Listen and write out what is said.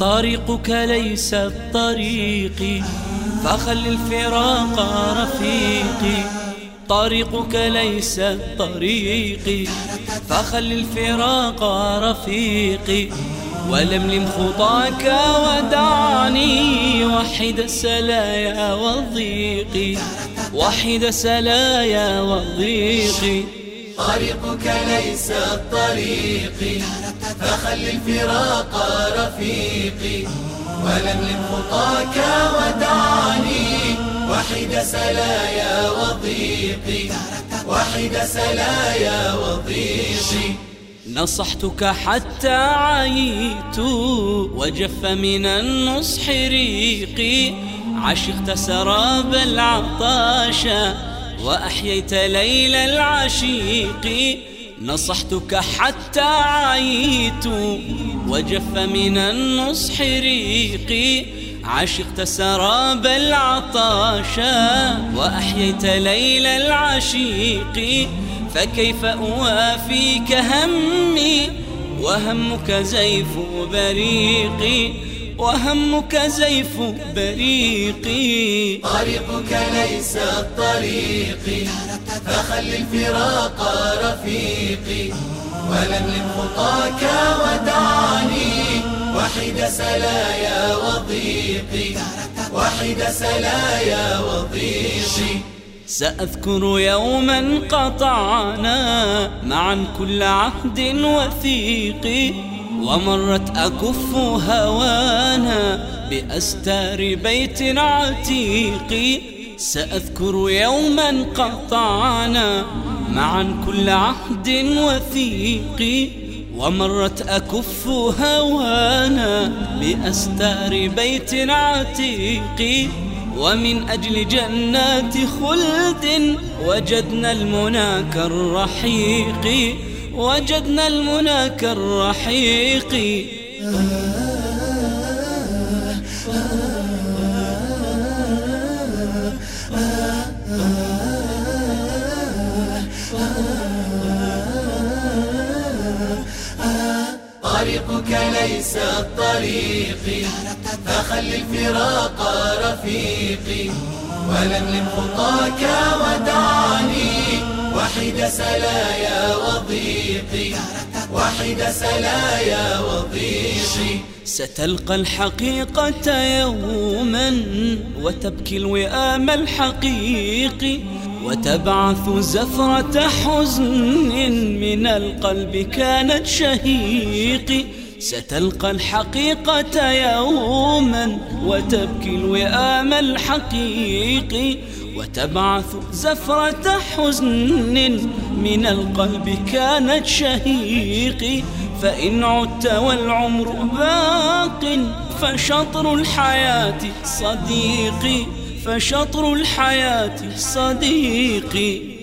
طريقك ليس الطريق فخل الفراق رفيقي. طريقك ليس الطريق فخل الفراق رفيقي. ولملم خطاك ودعني وحد السلايا والضيق. وحد السلايا والضيق. طريقك ليس الطريق. فخل الفراق رفيقي ولملم خطاك ودعني وحد سلايا وضيقي وحد سلايا وضيقي نصحتك حتى عييت وجف من النصح ريقي. عشقت سراب العطاشا وأحييت ليل العشيق. نصحتك حتى عييت وجف من النصح ريقي. عشقت سراب العطاشا وأحييت ليل العشيق. فكيف أوافيك همي؟ وهمك زيف بريقي. وهمك زيف بريقي. طريقك ليس الطريق. فخل الفراق رفيقي. ولملم خطاك ودعني. وحد سلايا وضيقي. وحد سلايا وضيقي. سأذكر يوما قطعنا معا كل عهد وثيق ومرت أكف هوانا بأستار بيت عتيق. سأذكر يوما قطعنا معا كل عهد وثيق ومرت أكف هوانا بأستار بيت عتيق. ومن أجل جنات خلد وجدنا المنى كالرحيق وجدنا المنى كالرحيق طريقك ليس الطريق. فخل الفراق رفيقي. ولملم خطاك ودعني. وحد سلايا وضيقي. وحد سلايا وضيقي. ستلقى الحقيقة يوما وتبكي الوئام الحقيقي. وتبعث زفرة حزن من القلب كانت شهيقي. ستلقى الحقيقة يوما وتبكي الوئام الحقيقي وتبعث زفرة حزن من القلب كانت شهيقي. فإن عدت والعمر باق فشطر الحياة صديقي فشطر الحياة صديقي.